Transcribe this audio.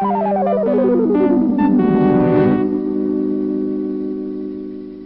Thank you.